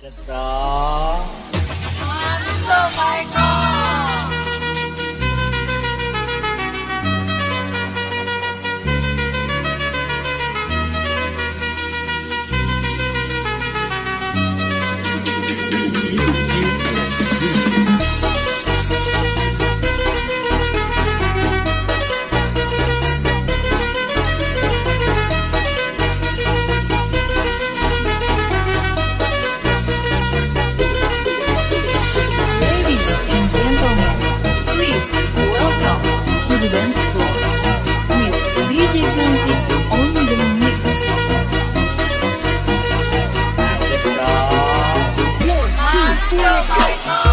Ladies Mana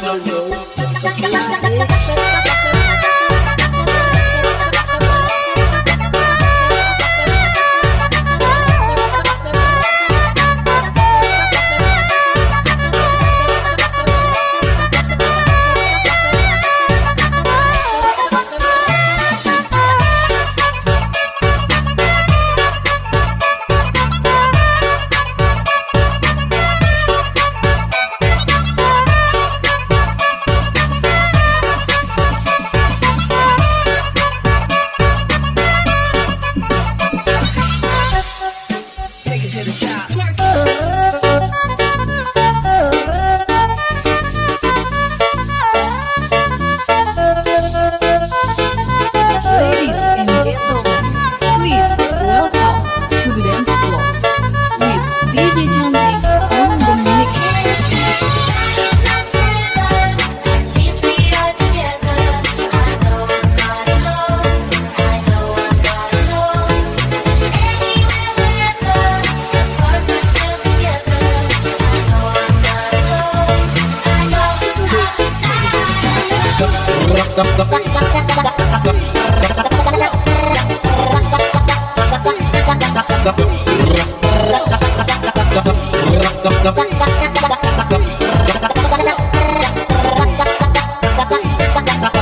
加油加油加油油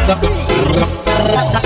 rock, rock.